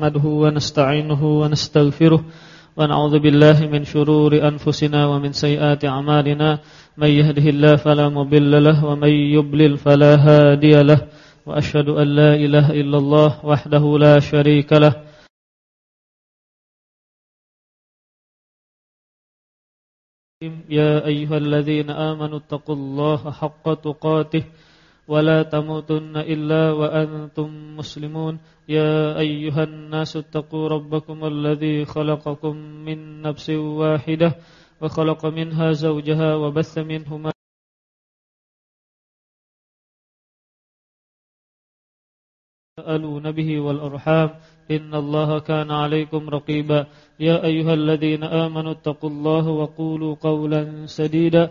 نحمده ونستعينه ونستغفره ونعوذ بالله من شرور أنفسنا ومن سيئات أعمالنا. من يهده الله فلا مضل له ومن يضلل فلا هادي له. وأشهد أن لا إله إلا الله وحده لا شريك له. يا أيها الذين آمنوا اتقوا الله حق تقاته ولا تموتن إلا وأنتم مسلمون. يا أيها الناس اتقوا ربكم الذي خلقكم من نفس واحدة وخلق منها زوجها وبث منهما تسألون به والأرحام. إن الله كان عليكم رقيبا. يا أيها الذين آمنوا اتقوا الله وقولوا قولا سديدا.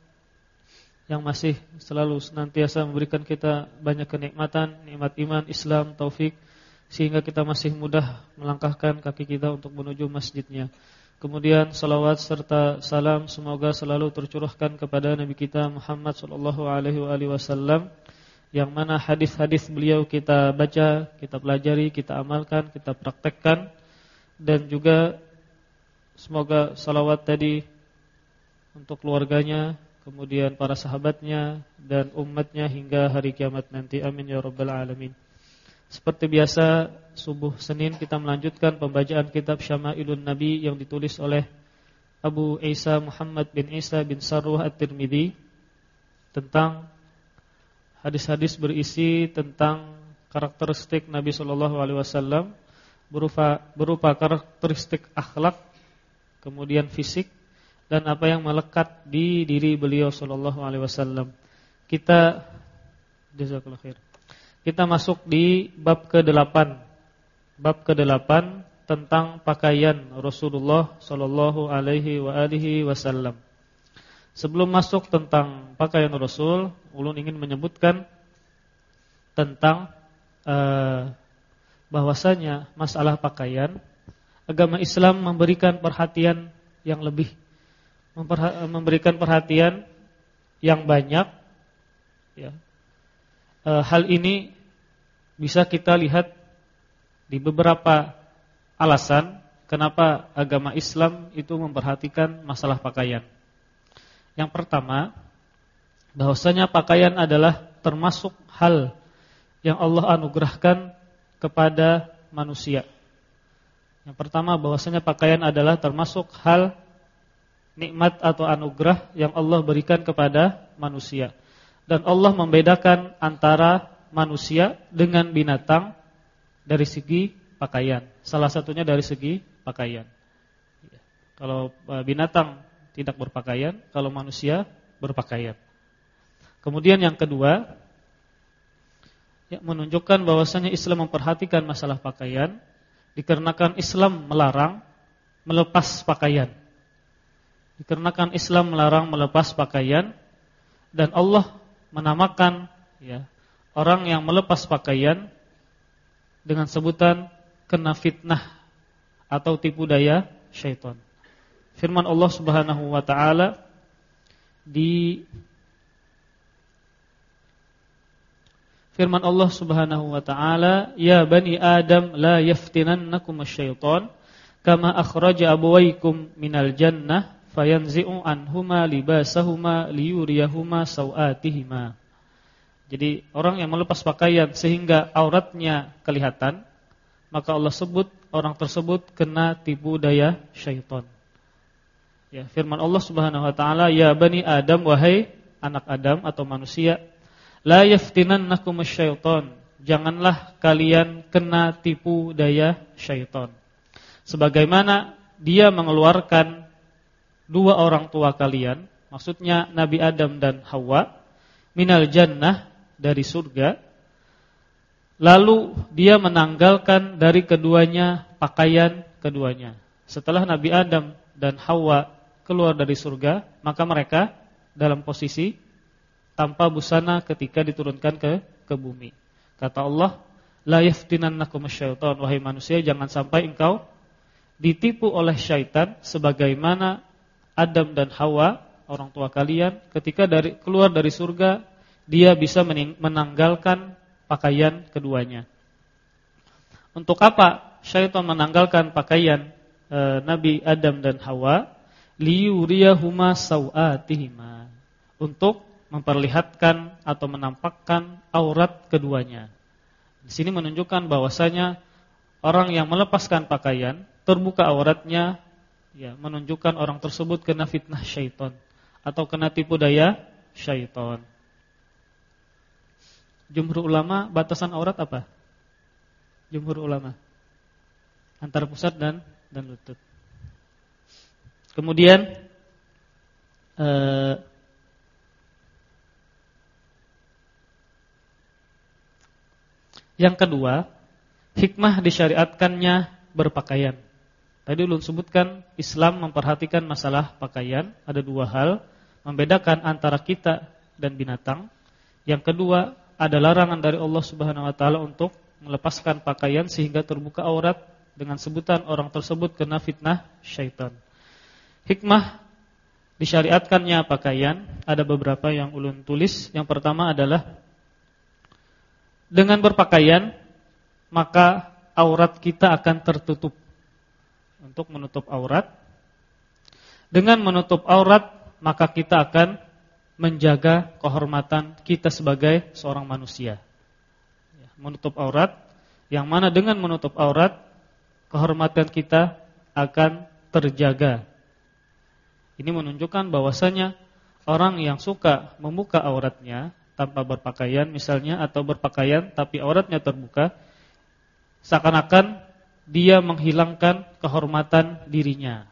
Yang masih selalu senantiasa memberikan kita banyak kenikmatan, nikmat iman, Islam, taufik sehingga kita masih mudah melangkahkan kaki kita untuk menuju masjidnya. Kemudian salawat serta salam semoga selalu tercurahkan kepada Nabi kita Muhammad sallallahu alaihi wasallam yang mana hadis-hadis beliau kita baca, kita pelajari, kita amalkan, kita praktekkan dan juga semoga salawat tadi untuk keluarganya, kemudian para sahabatnya dan umatnya hingga hari kiamat nanti. Amin ya rabbal alamin. Seperti biasa, subuh Senin kita melanjutkan pembacaan kitab Syama'ilun Nabi yang ditulis oleh Abu Isa Muhammad bin Isa bin Sarwah At-Tirmidzi tentang hadis-hadis berisi tentang karakteristik Nabi sallallahu alaihi wasallam berupa berupa karakteristik akhlak, kemudian fisik dan apa yang melekat di diri beliau sallallahu alaihi wasallam. Kita jazakallahu khair. Kita masuk di bab ke-8. Bab ke-8 tentang pakaian Rasulullah sallallahu alaihi wa alihi wasallam. Sebelum masuk tentang pakaian Rasul, ulun ingin menyebutkan tentang uh, bahwasanya masalah pakaian agama Islam memberikan perhatian yang lebih memberikan perhatian yang banyak ya. E, hal ini bisa kita lihat di beberapa alasan kenapa agama Islam itu memperhatikan masalah pakaian. Yang pertama, bahwasanya pakaian adalah termasuk hal yang Allah anugerahkan kepada manusia. Yang pertama bahwasanya pakaian adalah termasuk hal nikmat atau anugerah yang Allah berikan kepada manusia. Dan Allah membedakan antara manusia dengan binatang dari segi pakaian. Salah satunya dari segi pakaian. Kalau e, binatang tidak berpakaian, kalau manusia berpakaian. Kemudian yang kedua, ya, menunjukkan bahwasanya Islam memperhatikan masalah pakaian dikarenakan Islam melarang melepas pakaian. Dikarenakan Islam melarang melepas pakaian dan Allah menamakan ya orang yang melepas pakaian dengan sebutan kena fitnah atau tipu daya syaitan. Firman Allah Subhanahu wa taala di Firman Allah Subhanahu wa taala, "Ya bani Adam la yaftinannakum asy-syaitan kama akhraja abawaykum minal jannah fayanzi'u anhuma libasahuma liyuriyahuma sawatihima. Jadi orang yang melepas pakaian sehingga auratnya kelihatan, maka Allah sebut orang tersebut kena tipu daya syaitan. Ya, firman Allah Subhanahu wa taala, "Ya bani Adam wahai anak Adam atau manusia, la yaftinannakum syaitan." Janganlah kalian kena tipu daya syaitan. Sebagaimana dia mengeluarkan dua orang tua kalian, maksudnya Nabi Adam dan Hawa, minal jannah dari surga, lalu dia menanggalkan dari keduanya pakaian keduanya. Setelah Nabi Adam dan Hawa keluar dari surga, maka mereka dalam posisi tanpa busana ketika diturunkan ke ke bumi. Kata Allah, la yaftinannakum syaitan wahai manusia jangan sampai engkau ditipu oleh syaitan sebagaimana Adam dan Hawa orang tua kalian ketika dari keluar dari surga dia bisa menanggalkan pakaian keduanya. Untuk apa syaitan menanggalkan pakaian e, Nabi Adam dan Hawa? Liyuriyahuma sawatihima. Untuk memperlihatkan atau menampakkan aurat keduanya. Di sini menunjukkan bahwasanya orang yang melepaskan pakaian terbuka auratnya ya menunjukkan orang tersebut kena fitnah syaitan atau kena tipu daya syaitan. Jumhur ulama batasan aurat apa? Jumhur ulama antara pusat dan dan lutut. Kemudian eh, yang kedua, hikmah disyariatkannya berpakaian. Tadi ulun sebutkan Islam memperhatikan masalah pakaian ada dua hal, membedakan antara kita dan binatang. Yang kedua, ada larangan dari Allah Subhanahu wa taala untuk melepaskan pakaian sehingga terbuka aurat dengan sebutan orang tersebut kena fitnah syaitan. Hikmah disyariatkannya pakaian ada beberapa yang ulun tulis. Yang pertama adalah dengan berpakaian maka aurat kita akan tertutup untuk menutup aurat. Dengan menutup aurat, maka kita akan menjaga kehormatan kita sebagai seorang manusia. Ya, menutup aurat, yang mana dengan menutup aurat, kehormatan kita akan terjaga. Ini menunjukkan bahwasanya orang yang suka membuka auratnya tanpa berpakaian misalnya atau berpakaian tapi auratnya terbuka seakan-akan dia menghilangkan kehormatan dirinya.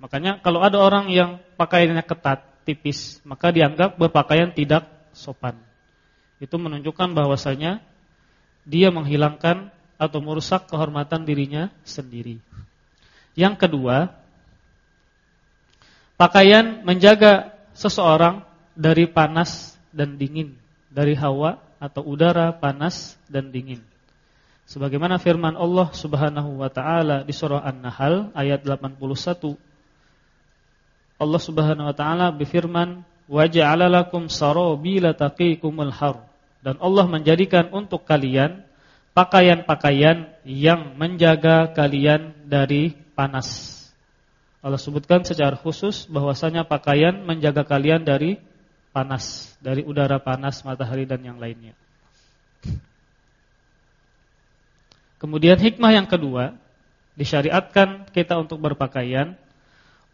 Makanya kalau ada orang yang pakaiannya ketat, tipis, maka dianggap berpakaian tidak sopan. Itu menunjukkan bahwasanya dia menghilangkan atau merusak kehormatan dirinya sendiri. Yang kedua, pakaian menjaga seseorang dari panas dan dingin, dari hawa atau udara panas dan dingin. Sebagaimana firman Allah Subhanahu wa taala di surah An-Nahl ayat 81. Allah Subhanahu wa taala berfirman, "Wa ja'ala lakum sarabila taqikumul har." Dan Allah menjadikan untuk kalian pakaian-pakaian yang menjaga kalian dari panas. Allah sebutkan secara khusus bahwasanya pakaian menjaga kalian dari panas, dari udara panas, matahari dan yang lainnya. Kemudian hikmah yang kedua, disyariatkan kita untuk berpakaian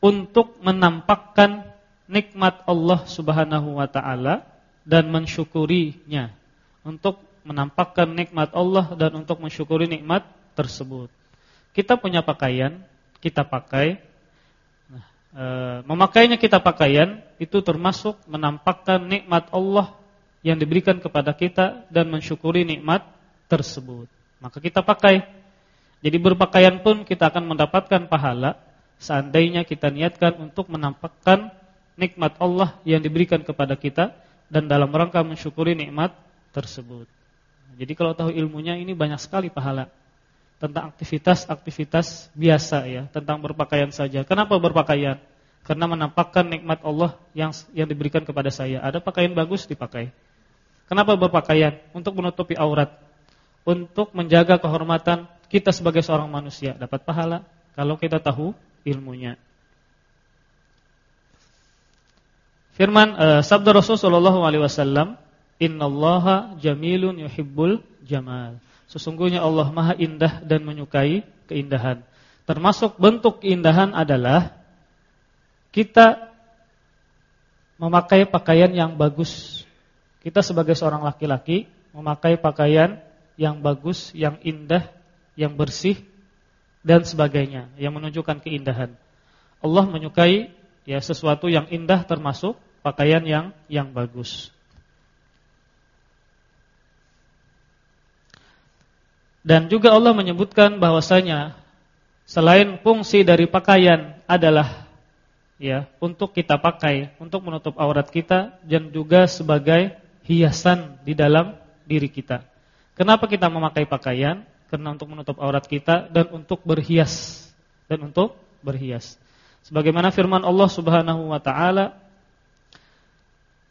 untuk menampakkan nikmat Allah Subhanahu wa taala dan mensyukurinya. Untuk menampakkan nikmat Allah dan untuk mensyukuri nikmat tersebut. Kita punya pakaian, kita pakai. Nah, e, memakainya kita pakaian itu termasuk menampakkan nikmat Allah yang diberikan kepada kita dan mensyukuri nikmat tersebut maka kita pakai. Jadi berpakaian pun kita akan mendapatkan pahala seandainya kita niatkan untuk menampakkan nikmat Allah yang diberikan kepada kita dan dalam rangka mensyukuri nikmat tersebut. Jadi kalau tahu ilmunya ini banyak sekali pahala tentang aktivitas-aktivitas biasa ya, tentang berpakaian saja. Kenapa berpakaian? Karena menampakkan nikmat Allah yang yang diberikan kepada saya. Ada pakaian bagus dipakai. Kenapa berpakaian? Untuk menutupi aurat untuk menjaga kehormatan kita sebagai seorang manusia dapat pahala kalau kita tahu ilmunya. Firman uh, sabda Rasulullah SAW, Innallaha jamilun yuhibbul jamal. Sesungguhnya Allah Maha indah dan menyukai keindahan. Termasuk bentuk keindahan adalah kita memakai pakaian yang bagus. Kita sebagai seorang laki-laki memakai pakaian yang bagus, yang indah, yang bersih dan sebagainya yang menunjukkan keindahan. Allah menyukai ya sesuatu yang indah termasuk pakaian yang yang bagus. Dan juga Allah menyebutkan bahwasanya selain fungsi dari pakaian adalah ya untuk kita pakai untuk menutup aurat kita dan juga sebagai hiasan di dalam diri kita. Kenapa kita memakai pakaian? Karena untuk menutup aurat kita dan untuk berhias dan untuk berhias. Sebagaimana firman Allah Subhanahu wa taala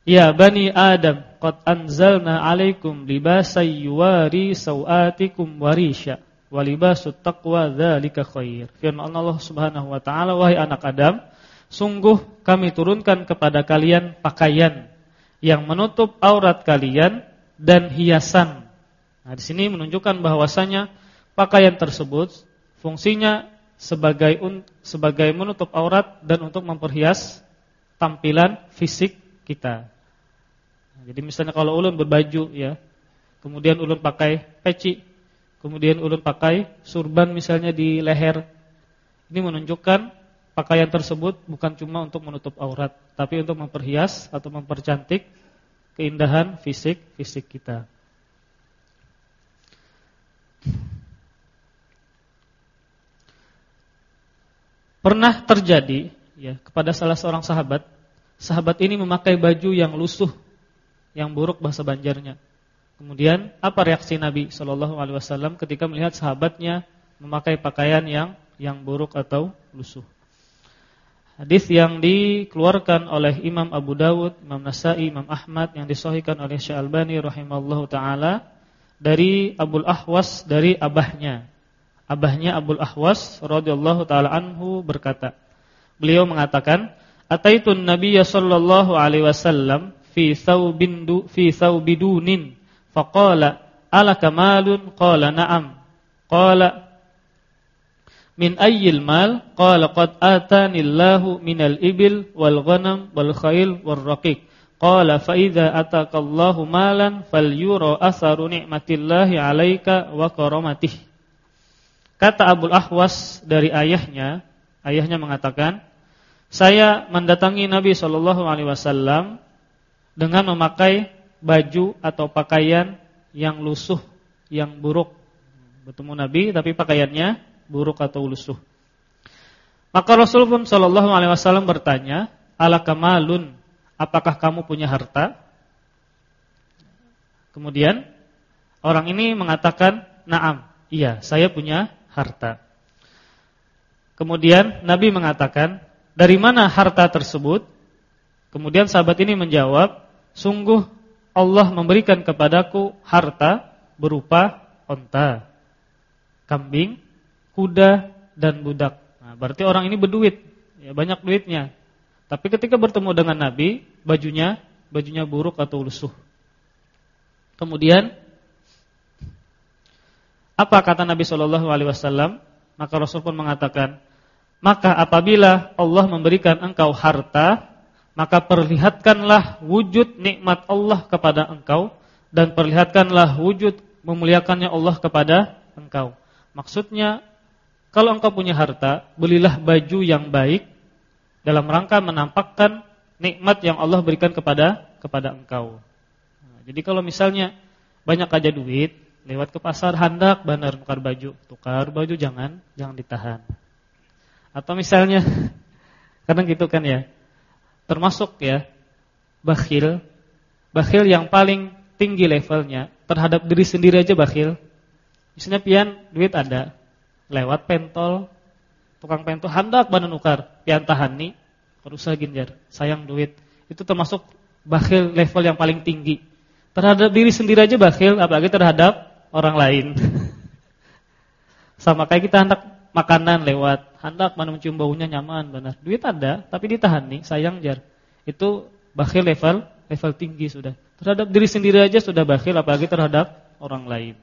Ya bani Adam, qad anzalna 'alaikum libasan yuwari sawatikum warisha wa libasut taqwa dzalika khair. Firman Allah Subhanahu wa taala, wahai anak Adam, sungguh kami turunkan kepada kalian pakaian yang menutup aurat kalian dan hiasan. Nah, di sini menunjukkan bahwasanya pakaian tersebut fungsinya sebagai un, sebagai menutup aurat dan untuk memperhias tampilan fisik kita. Jadi misalnya kalau ulun berbaju ya, kemudian ulun pakai peci, kemudian ulun pakai surban misalnya di leher. Ini menunjukkan pakaian tersebut bukan cuma untuk menutup aurat, tapi untuk memperhias atau mempercantik keindahan fisik fisik kita. Pernah terjadi ya kepada salah seorang sahabat sahabat ini memakai baju yang lusuh, yang buruk bahasa Banjarnya. Kemudian apa reaksi Nabi Shallallahu Alaihi Wasallam ketika melihat sahabatnya memakai pakaian yang yang buruk atau lusuh? Hadis yang dikeluarkan oleh Imam Abu Dawud, Imam Nasai, Imam Ahmad yang disahihkan oleh Syekh Albani rahimallahu taala dari Abdul Ahwas dari abahnya. Abahnya Abdul Ahwas radhiyallahu taala anhu berkata, beliau mengatakan, Ataitun Nabiy sallallahu alaihi wasallam fi thawbin du, fi thawbidunin faqala alaka malun qala na'am qala min ayyil mal qala qad atani Allahu minal ibil wal ghanam wal khayl wal raqiq qala fa idza ataka Allahu malan falyura atharu ni'matillahi 'alaika wa karamatihi kata Abdul Ahwas dari ayahnya ayahnya mengatakan saya mendatangi Nabi Shallallahu Alaihi Wasallam dengan memakai baju atau pakaian yang lusuh, yang buruk. Bertemu Nabi, tapi pakaiannya buruk atau lusuh. Maka Rasul pun Shallallahu Alaihi Wasallam bertanya, ala kamalun, apakah kamu punya harta? Kemudian orang ini mengatakan, naam, iya, saya punya harta. Kemudian Nabi mengatakan, dari mana harta tersebut? Kemudian sahabat ini menjawab, sungguh Allah memberikan kepadaku harta berupa onta, kambing, kuda, dan budak. Nah, berarti orang ini berduit, ya, banyak duitnya. Tapi ketika bertemu dengan Nabi, bajunya bajunya buruk atau lusuh. Kemudian apa kata Nabi Shallallahu Alaihi Wasallam? Maka Rasul pun mengatakan, maka apabila Allah memberikan engkau harta, maka perlihatkanlah wujud nikmat Allah kepada engkau dan perlihatkanlah wujud memuliakannya Allah kepada engkau. Maksudnya, kalau engkau punya harta, belilah baju yang baik dalam rangka menampakkan nikmat yang Allah berikan kepada kepada engkau. Nah, jadi kalau misalnya banyak aja duit, lewat ke pasar hendak benar tukar baju, tukar baju jangan jangan ditahan. Atau misalnya kadang gitu kan ya. Termasuk ya bakhil, bakhil yang paling tinggi levelnya terhadap diri sendiri aja bakhil. Misalnya pian duit ada, lewat pentol, tukang pentol hendak bana nukar, pian tahan nih, perusaha ginjar, sayang duit. Itu termasuk bakhil level yang paling tinggi. Terhadap diri sendiri aja bakhil, apalagi terhadap orang lain. Sama kayak kita hendak makanan lewat, hendak mana mencium baunya nyaman benar. Duit ada, tapi ditahan nih, sayang jar. Itu bakhil level level tinggi sudah. Terhadap diri sendiri aja sudah bakhil apalagi terhadap orang lain.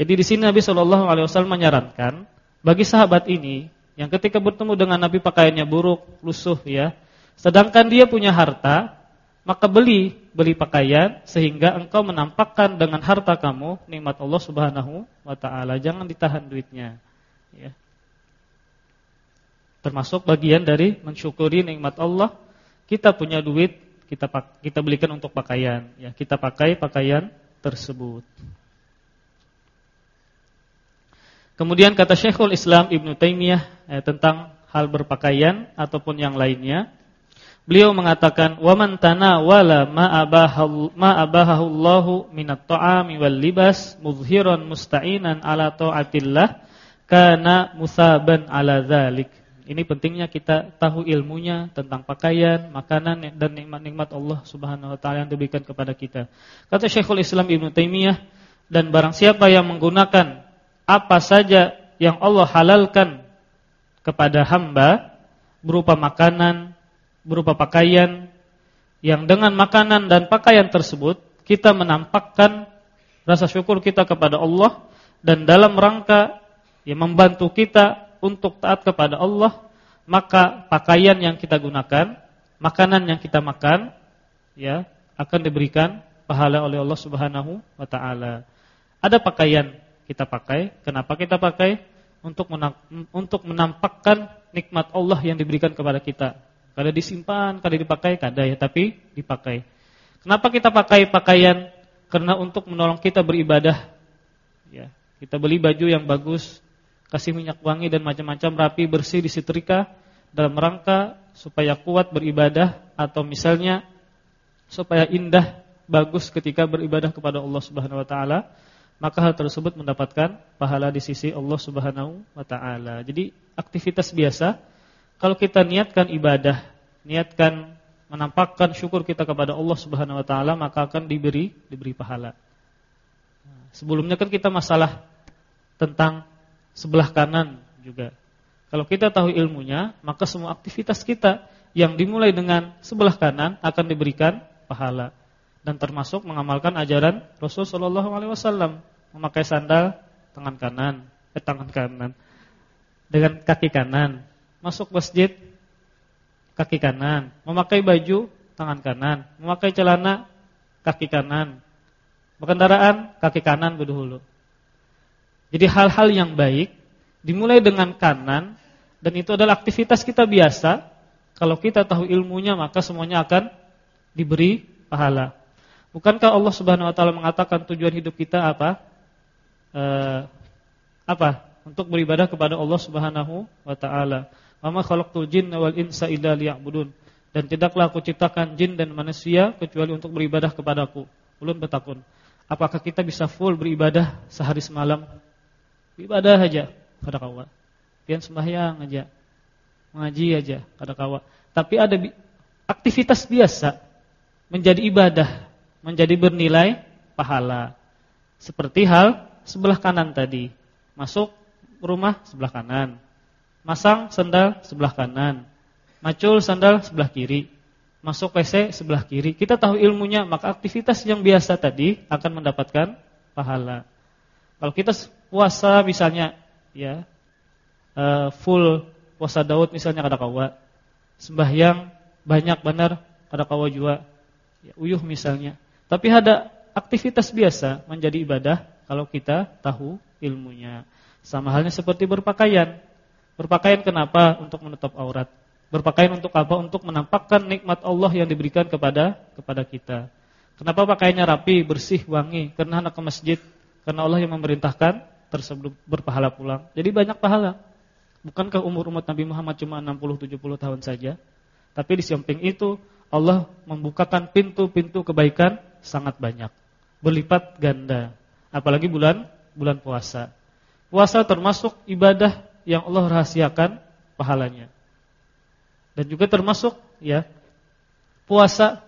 Jadi di sini Nabi Shallallahu alaihi wasallam menyarankan bagi sahabat ini yang ketika bertemu dengan Nabi pakaiannya buruk, lusuh ya, sedangkan dia punya harta, maka beli beli pakaian sehingga engkau menampakkan dengan harta kamu nikmat Allah Subhanahu wa taala. Jangan ditahan duitnya ya. Termasuk bagian dari mensyukuri nikmat Allah. Kita punya duit, kita kita belikan untuk pakaian, ya. Kita pakai pakaian tersebut. Kemudian kata Syekhul Islam Ibn Taimiyah eh, tentang hal berpakaian ataupun yang lainnya. Beliau mengatakan, "Wa man tanawala ma ma abahahu Allahu minat ta'ami wal libas muzhiran musta'inan ala ta'atillah kana musaban ala dzalik." Ini pentingnya kita tahu ilmunya tentang pakaian, makanan dan nikmat-nikmat Allah Subhanahu wa taala yang diberikan kepada kita. Kata Syekhul Islam Ibn Taimiyah, dan barang siapa yang menggunakan apa saja yang Allah halalkan kepada hamba berupa makanan, berupa pakaian yang dengan makanan dan pakaian tersebut kita menampakkan rasa syukur kita kepada Allah dan dalam rangka yang membantu kita untuk taat kepada Allah, maka pakaian yang kita gunakan, makanan yang kita makan ya akan diberikan pahala oleh Allah Subhanahu wa taala. Ada pakaian kita pakai, kenapa kita pakai? untuk untuk menampakkan nikmat Allah yang diberikan kepada kita. Kada disimpan, kada dipakai, kada ya, tapi dipakai. Kenapa kita pakai pakaian? Karena untuk menolong kita beribadah. Ya, kita beli baju yang bagus, kasih minyak wangi dan macam-macam rapi, bersih, disetrika dalam rangka supaya kuat beribadah atau misalnya supaya indah, bagus ketika beribadah kepada Allah Subhanahu wa taala maka hal tersebut mendapatkan pahala di sisi Allah Subhanahu wa taala. Jadi aktivitas biasa kalau kita niatkan ibadah, niatkan menampakkan syukur kita kepada Allah Subhanahu wa taala, maka akan diberi diberi pahala. Sebelumnya kan kita masalah tentang sebelah kanan juga. Kalau kita tahu ilmunya, maka semua aktivitas kita yang dimulai dengan sebelah kanan akan diberikan pahala dan termasuk mengamalkan ajaran Rasul sallallahu alaihi wasallam memakai sandal tangan kanan, eh tangan kanan dengan kaki kanan. Masuk masjid kaki kanan, memakai baju tangan kanan, memakai celana kaki kanan. Berkendaraan kaki kanan berdahulu. Jadi hal-hal yang baik dimulai dengan kanan dan itu adalah aktivitas kita biasa. Kalau kita tahu ilmunya maka semuanya akan diberi pahala. Bukankah Allah Subhanahu wa taala mengatakan tujuan hidup kita apa? Uh, apa? Untuk beribadah kepada Allah Subhanahu wa taala. Wa ma khalaqtul jinna wal insa illa liya'budun. Dan tidaklah aku ciptakan jin dan manusia kecuali untuk beribadah kepadaku. Ulun bertakun, apakah kita bisa full beribadah sehari semalam? Beribadah aja pada kawa. Pian sembahyang aja. Mengaji aja pada kawa. Tapi ada aktivitas biasa menjadi ibadah, menjadi bernilai pahala. Seperti hal sebelah kanan tadi. Masuk rumah sebelah kanan. Masang sandal sebelah kanan. Macul sandal sebelah kiri. Masuk WC sebelah kiri. Kita tahu ilmunya, maka aktivitas yang biasa tadi akan mendapatkan pahala. Kalau kita puasa misalnya ya uh, full puasa Daud misalnya kada kawa. Sembahyang banyak benar kada kawa juga. Ya, uyuh misalnya. Tapi ada aktivitas biasa menjadi ibadah kalau kita tahu ilmunya. Sama halnya seperti berpakaian. Berpakaian kenapa? Untuk menutup aurat. Berpakaian untuk apa? Untuk menampakkan nikmat Allah yang diberikan kepada kepada kita. Kenapa pakaiannya rapi, bersih, wangi? Karena anak ke masjid. Karena Allah yang memerintahkan tersebut berpahala pulang. Jadi banyak pahala. Bukankah umur umat Nabi Muhammad cuma 60-70 tahun saja? Tapi di samping itu Allah membukakan pintu-pintu kebaikan sangat banyak. Berlipat ganda apalagi bulan bulan puasa. Puasa termasuk ibadah yang Allah rahasiakan pahalanya. Dan juga termasuk ya puasa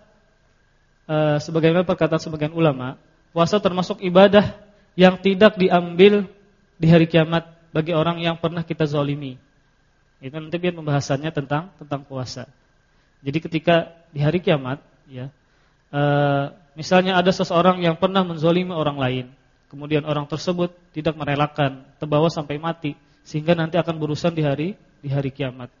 e, sebagaimana perkataan sebagian ulama, puasa termasuk ibadah yang tidak diambil di hari kiamat bagi orang yang pernah kita zalimi. Itu nanti biar pembahasannya tentang tentang puasa. Jadi ketika di hari kiamat ya e, misalnya ada seseorang yang pernah menzalimi orang lain kemudian orang tersebut tidak merelakan terbawa sampai mati sehingga nanti akan berurusan di hari di hari kiamat.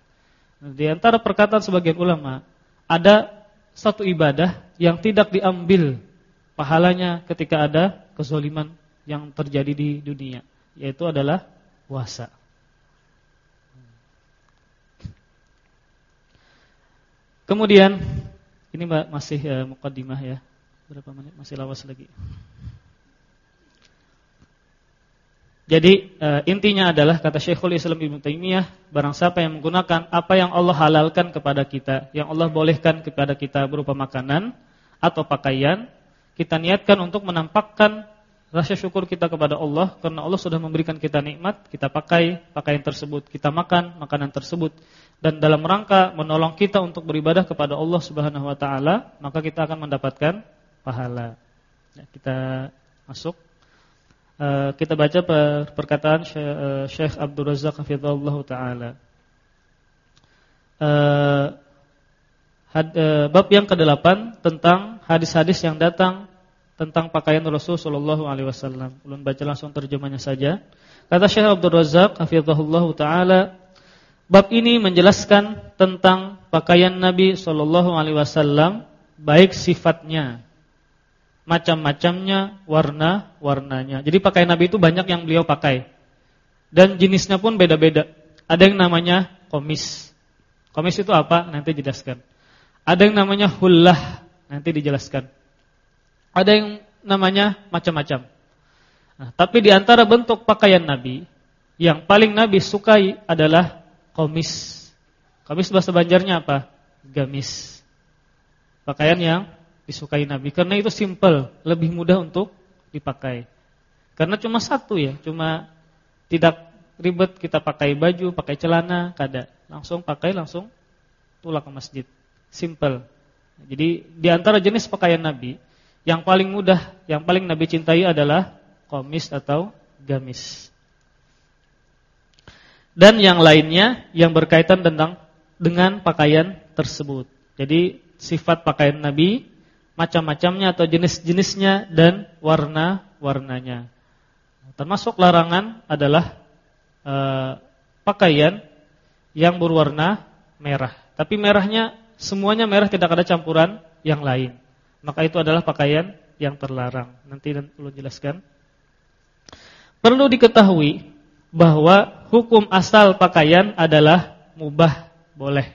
Di antara perkataan sebagian ulama ada satu ibadah yang tidak diambil pahalanya ketika ada kezoliman yang terjadi di dunia yaitu adalah puasa. Kemudian ini masih uh, mukaddimah ya. Berapa menit? Masih lawas lagi. Jadi e, intinya adalah kata Syekhul Islam Ibnu Taimiyah, barang siapa yang menggunakan apa yang Allah halalkan kepada kita, yang Allah bolehkan kepada kita berupa makanan atau pakaian, kita niatkan untuk menampakkan rasa syukur kita kepada Allah karena Allah sudah memberikan kita nikmat, kita pakai pakaian tersebut, kita makan makanan tersebut dan dalam rangka menolong kita untuk beribadah kepada Allah Subhanahu wa taala, maka kita akan mendapatkan pahala. Ya, kita masuk kita baca perkataan Syekh eh, Abdul Razak hafizallahu taala. Uh, bab yang ke-8 tentang hadis-hadis yang datang tentang pakaian Rasul sallallahu alaihi wasallam. Ulun baca langsung terjemahnya saja. Kata Syekh Abdul Razak hafizahullahu taala, bab ini menjelaskan tentang pakaian Nabi sallallahu alaihi wasallam baik sifatnya macam-macamnya, warna-warnanya. Jadi pakaian Nabi itu banyak yang beliau pakai. Dan jenisnya pun beda-beda. Ada yang namanya komis. Komis itu apa? Nanti dijelaskan. Ada yang namanya hullah, nanti dijelaskan. Ada yang namanya macam-macam. Nah, tapi di antara bentuk pakaian Nabi yang paling Nabi sukai adalah komis. Komis bahasa Banjarnya apa? Gamis. Pakaian yang disukai Nabi karena itu simple, lebih mudah untuk dipakai. Karena cuma satu ya, cuma tidak ribet kita pakai baju, pakai celana, kada. Langsung pakai langsung tulah ke masjid. Simple. Jadi di antara jenis pakaian Nabi yang paling mudah, yang paling Nabi cintai adalah komis atau gamis. Dan yang lainnya yang berkaitan tentang dengan pakaian tersebut. Jadi sifat pakaian Nabi macam-macamnya atau jenis-jenisnya dan warna-warnanya. Termasuk larangan adalah e, pakaian yang berwarna merah. Tapi merahnya semuanya merah tidak ada campuran yang lain. Maka itu adalah pakaian yang terlarang. Nanti perlu jelaskan. Perlu diketahui bahwa hukum asal pakaian adalah mubah, boleh.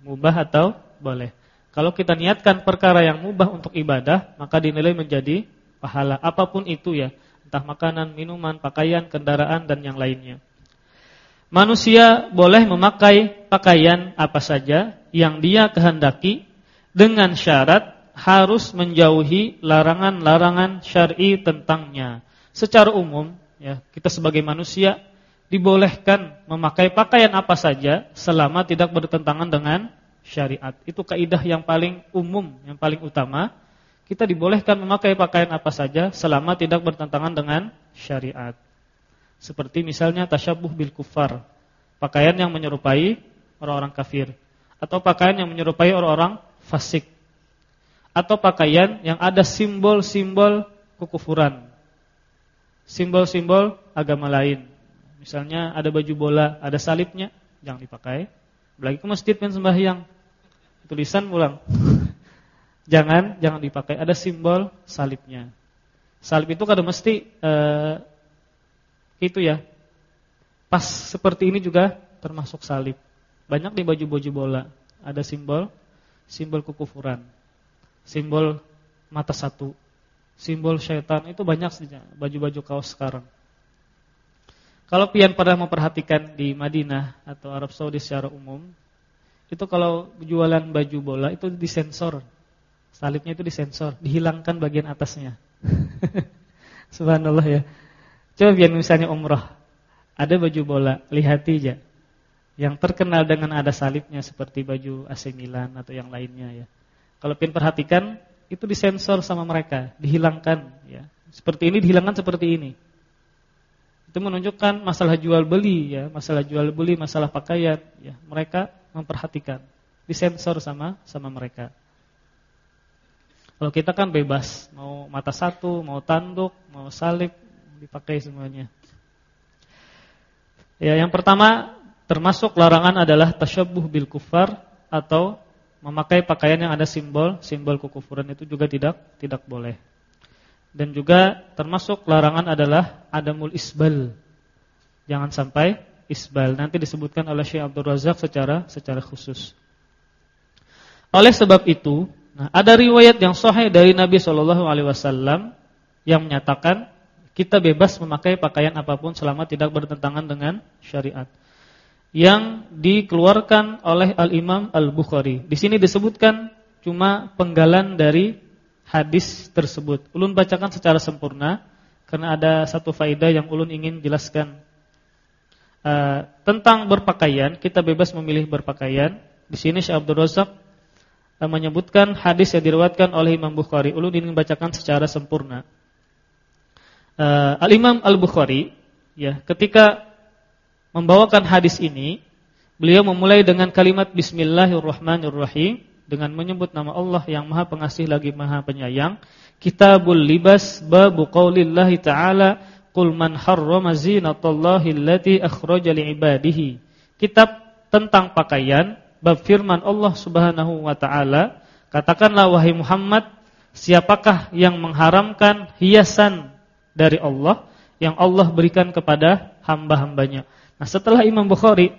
Mubah atau boleh. Kalau kita niatkan perkara yang mubah untuk ibadah, maka dinilai menjadi pahala apa pun itu ya, entah makanan, minuman, pakaian, kendaraan dan yang lainnya. Manusia boleh memakai pakaian apa saja yang dia kehendaki dengan syarat harus menjauhi larangan-larangan syar'i tentangnya. Secara umum, ya, kita sebagai manusia dibolehkan memakai pakaian apa saja selama tidak bertentangan dengan syariat. Itu kaidah yang paling umum, yang paling utama. Kita dibolehkan memakai pakaian apa saja selama tidak bertentangan dengan syariat. Seperti misalnya tasyabuh bil kufar, pakaian yang menyerupai orang-orang kafir atau pakaian yang menyerupai orang-orang fasik. Atau pakaian yang ada simbol-simbol kekufuran. Simbol-simbol agama lain. Misalnya ada baju bola, ada salibnya, jangan dipakai. Lagi ke masjid kan sembahyang tulisan ulang. jangan jangan dipakai ada simbol salibnya. Salib itu kada mesti uh, itu ya. Pas seperti ini juga termasuk salib. Banyak di baju-baju bola ada simbol simbol kekufuran. Simbol mata satu. Simbol syaitan itu banyak saja baju-baju kaos sekarang. Kalau pian pernah memperhatikan di Madinah atau Arab Saudi secara umum, itu kalau jualan baju bola itu disensor. Salibnya itu disensor, dihilangkan bagian atasnya. Subhanallah ya. Coba biar misalnya umroh. Ada baju bola, lihat aja. Yang terkenal dengan ada salibnya seperti baju AC Milan atau yang lainnya ya. Kalau pin perhatikan itu disensor sama mereka, dihilangkan ya. Seperti ini dihilangkan seperti ini. Itu menunjukkan masalah jual beli ya, masalah jual beli, masalah pakaian ya. Mereka memperhatikan, disensor sama sama mereka. Kalau kita kan bebas, mau mata satu, mau tanduk, mau salib, dipakai semuanya. Ya, yang pertama termasuk larangan adalah tasyabbuh bil kufar atau memakai pakaian yang ada simbol simbol kekufuran itu juga tidak tidak boleh. Dan juga termasuk larangan adalah adamul isbal. Jangan sampai isbal. Nanti disebutkan oleh Syekh Abdul Razak secara secara khusus. Oleh sebab itu, nah ada riwayat yang sahih dari Nabi Shallallahu alaihi wasallam yang menyatakan Kita bebas memakai pakaian apa pun selama tidak bertentangan dengan syariat. Yang dikeluarkan oleh Al-Imam Al-Bukhari. Di sini disebutkan cuma penggalan dari hadis tersebut. Ulun bacakan secara sempurna karena ada satu faedah yang ulun ingin jelaskan. Uh, tentang berpakaian, kita bebas memilih berpakaian. Di sini Syekh Abdul Razak uh, menyebutkan hadis yang diriwayatkan oleh Imam Bukhari. Ulun ingin bacakan secara sempurna. Uh, Al-Imam Al-Bukhari ya, ketika membawakan hadis ini, beliau memulai dengan kalimat bismillahirrahmanirrahim dengan menyebut nama Allah yang Maha Pengasih lagi Maha Penyayang. Kitabul Libas babu qaulillahi ta'ala qul man harrama zinatallahi allati akhraja li'ibadihi. Kitab tentang pakaian bab firman Allah Subhanahu wa taala, katakanlah wahai Muhammad, siapakah yang mengharamkan hiasan dari Allah yang Allah berikan kepada hamba-hambanya? Nah, setelah Imam Bukhari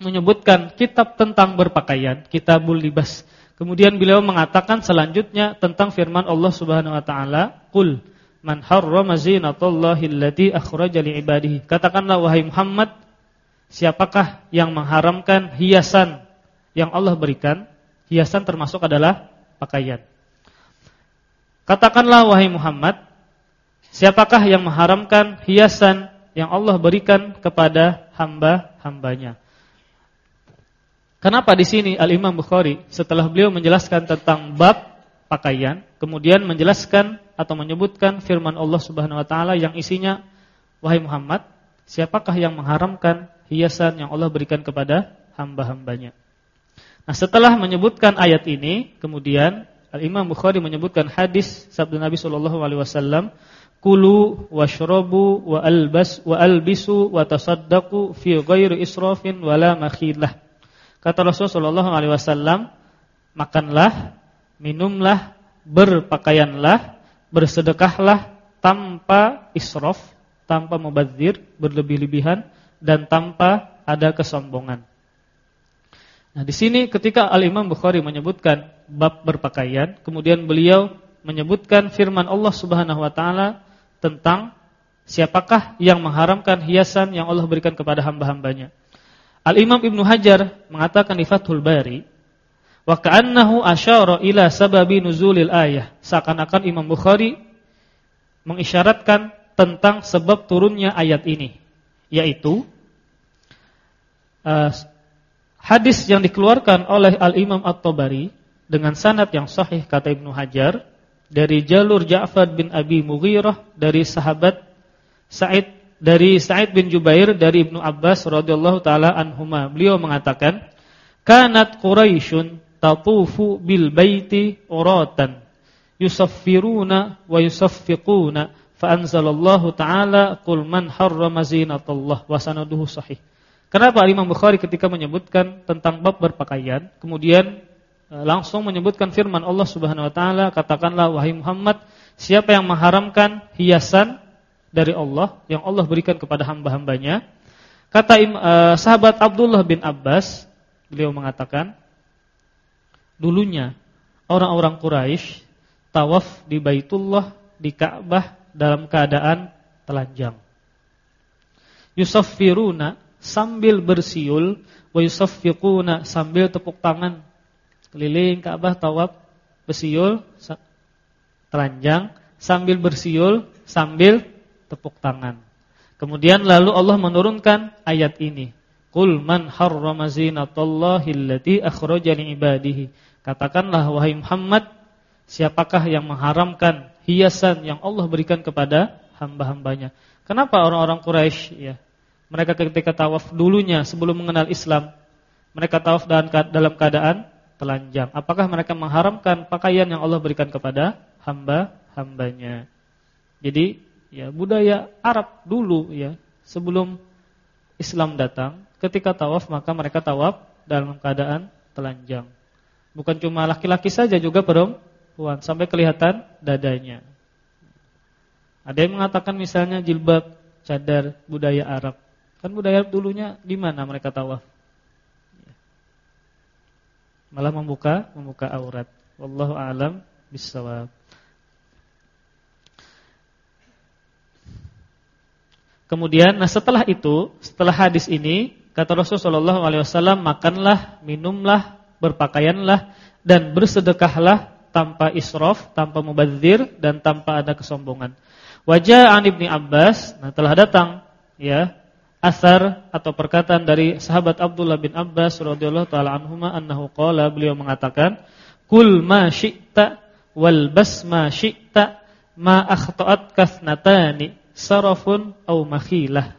menyebutkan kitab tentang berpakaian, Kitabul Libas. Kemudian beliau mengatakan selanjutnya tentang firman Allah Subhanahu wa taala, "Qul man harrama zinatallahi allati akhraja li'ibadihi." Katakanlah wahai Muhammad, siapakah yang mengharamkan hiasan yang Allah berikan? Hiasan termasuk adalah pakaian. Katakanlah wahai Muhammad, siapakah yang mengharamkan hiasan yang Allah berikan kepada hamba-hambanya. Kenapa di sini Al Imam Bukhari setelah beliau menjelaskan tentang bab pakaian, kemudian menjelaskan atau menyebutkan firman Allah Subhanahu wa taala yang isinya wahai Muhammad, siapakah yang mengharamkan hiasan yang Allah berikan kepada hamba-hambanya? Nah, setelah menyebutkan ayat ini, kemudian Al Imam Bukhari menyebutkan hadis sabda Nabi sallallahu alaihi wasallam Kulu washrabu wa albas wa albisu wa tasaddaqu fi ghairi israfin wala makhilah. Kata Rasulullah sallallahu alaihi wasallam, makanlah, minumlah, berpakaianlah, bersedekahlah tanpa israf, tanpa mubadzir, berlebih-lebihan dan tanpa ada kesombongan. Nah, di sini ketika Al-Imam Bukhari menyebutkan bab berpakaian, kemudian beliau menyebutkan firman Allah Subhanahu wa taala tentang siapakah yang mengharamkan hiasan yang Allah berikan kepada hamba-hambanya. Al-Imam Ibnu Hajar mengatakan di Fathul Bari, wa ka'annahu asyara ila sababi nuzulil ayah. Seakan-akan Imam Bukhari mengisyaratkan tentang sebab turunnya ayat ini, yaitu uh, hadis yang dikeluarkan oleh Al-Imam At-Tabari dengan sanad yang sahih kata Ibnu Hajar dari jalur Ja'far bin Abi Mughirah dari sahabat Sa'id dari Sa'id bin Jubair dari Ibnu Abbas radhiyallahu taala anhuma. Beliau mengatakan, "Kanat Quraisyun tatufu bil baiti uratan yusaffiruna wa yusaffiquna fa anzalallahu taala qul man harrama zinatallah wa sanaduhu sahih." Kenapa Imam Bukhari ketika menyebutkan tentang bab berpakaian, kemudian Eh, langsung menyebutkan firman Allah Subhanahu wa taala, katakanlah wahai Muhammad, siapa yang mengharamkan hiasan dari Allah yang Allah berikan kepada hamba-hambanya? Kata uh, sahabat Abdullah bin Abbas, beliau mengatakan, dulunya orang-orang Quraisy tawaf di Baitullah di Ka'bah dalam keadaan telanjang. Yusaffiruna sambil bersiul wa yusaffiquna sambil tepuk tangan keliling Ka'bah tawaf bersiul telanjang sambil bersiul sambil tepuk tangan. Kemudian lalu Allah menurunkan ayat ini. Qul man harrama zinatallahi allati akhraja ibadihi. Katakanlah wahai Muhammad, siapakah yang mengharamkan hiasan yang Allah berikan kepada hamba-hambanya? Kenapa orang-orang Quraisy ya, mereka ketika tawaf dulunya sebelum mengenal Islam, mereka tawaf dalam keadaan telanjang. Apakah mereka mengharamkan pakaian yang Allah berikan kepada hamba-hambanya? Jadi ya budaya Arab dulu ya sebelum Islam datang, ketika tawaf maka mereka tawaf dalam keadaan telanjang. Bukan cuma laki-laki saja juga perempuan sampai kelihatan dadanya. Ada yang mengatakan misalnya jilbab, cadar budaya Arab. Kan budaya Arab dulunya di mana mereka tawaf? malah membuka membuka aurat. Wallahu a'lam bissawab. Kemudian nah setelah itu, setelah hadis ini, kata Rasulullah SAW, makanlah, minumlah, berpakaianlah dan bersedekahlah tanpa israf, tanpa mubadzir dan tanpa ada kesombongan. Wajah an Ibni Abbas, nah telah datang ya asar atau perkataan dari sahabat Abdullah bin Abbas radhiyallahu taala anhuma annahu qala beliau mengatakan kul ma syi'ta wal bas ma syi'ta ma akhta'at kasnatani sarafun au makhilah.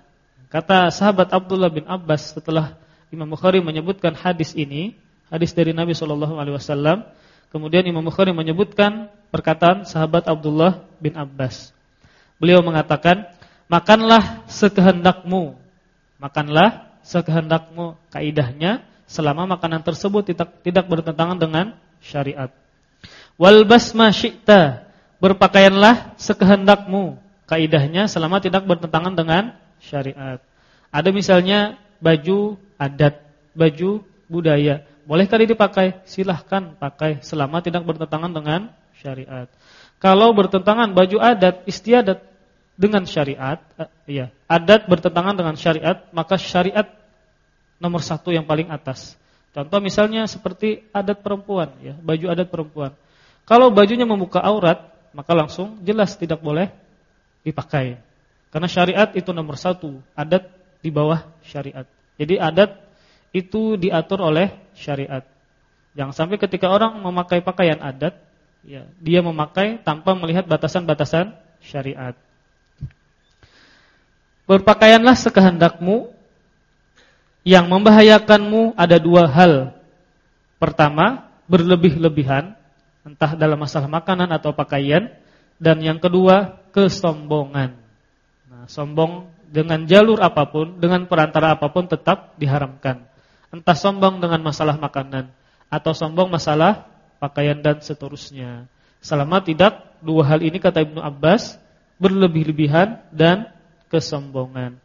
Kata sahabat Abdullah bin Abbas setelah Imam Bukhari menyebutkan hadis ini hadis dari Nabi sallallahu alaihi wasallam kemudian Imam Bukhari menyebutkan perkataan sahabat Abdullah bin Abbas. Beliau mengatakan makanlah sekehendakmu Makanlah sekehendakmu kaidahnya selama makanan tersebut tidak tidak bertentangan dengan syariat. Wal basma syi'ta, berpakaianlah sekehendakmu kaidahnya selama tidak bertentangan dengan syariat. Ada misalnya baju adat, baju budaya. Bolehkah dipakai? Silahkan pakai selama tidak bertentangan dengan syariat. Kalau bertentangan baju adat, istiadat dengan syariat, uh, ya, adat bertentangan dengan syariat, maka syariat nomor satu yang paling atas. Contoh misalnya seperti adat perempuan, ya, baju adat perempuan. Kalau bajunya membuka aurat, maka langsung jelas tidak boleh dipakai. Karena syariat itu nomor satu, adat di bawah syariat. Jadi adat itu diatur oleh syariat. Jangan sampai ketika orang memakai pakaian adat, ya, dia memakai tanpa melihat batasan-batasan syariat. Berpakaianlah sekehendakmu Yang membahayakanmu ada dua hal Pertama, berlebih-lebihan Entah dalam masalah makanan atau pakaian Dan yang kedua, kesombongan. Nah, sombong dengan jalur apa pun Dengan perantara apa pun tetap diharamkan. Entah sombong dengan masalah makanan Atau sombong masalah pakaian dan seterusnya. Selama tidak dua hal ini kata Ibnu Abbas Berlebih-lebihan dan kesombongan.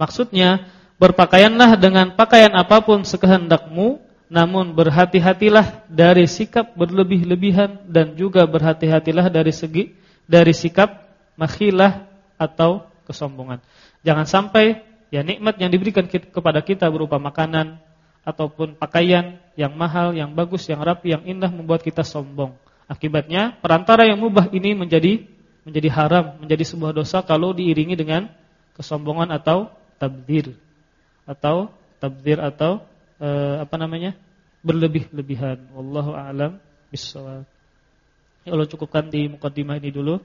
Maksudnya, berpakaianlah dengan pakaian apa pun sekehendakmu, namun berhati-hatilah dari sikap berlebih-lebihan dan juga berhati-hatilah dari segi dari sikap makhilah atau kesombongan. Jangan sampai ya nikmat yang diberikan kepada kita berupa makanan ataupun pakaian yang mahal, yang bagus, yang rapi, yang indah membuat kita sombong. Akibatnya perantara yang mubah ini menjadi menjadi haram, menjadi sebuah dosa kalau diiringi dengan kesombongan atau tabdir atau tabdir atau e, apa namanya? berlebih-lebihan. Wallahu a'lam bishawab. Allah cukupkan di mukadimah ini dulu.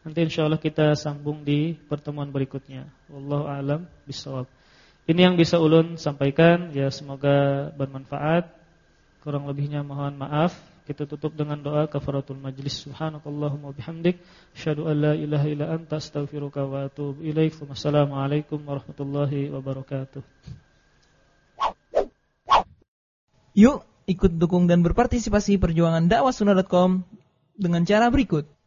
Nanti insyaallah kita sambung di pertemuan berikutnya. Wallahu a'lam bishawab. Ini yang bisa ulun sampaikan ya semoga bermanfaat. Kurang lebihnya mohon maaf. Kita tutup dengan doa kafaratul majlis. Subhanakallahumma bihamdik asyhadu an la ilaha illa anta astaghfiruka wa atubu ilaik. Wassalamualaikum warahmatullahi wabarakatuh. Yuk ikut dukung dan berpartisipasi perjuangan dakwahsunnah.com dengan cara berikut.